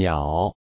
鸟。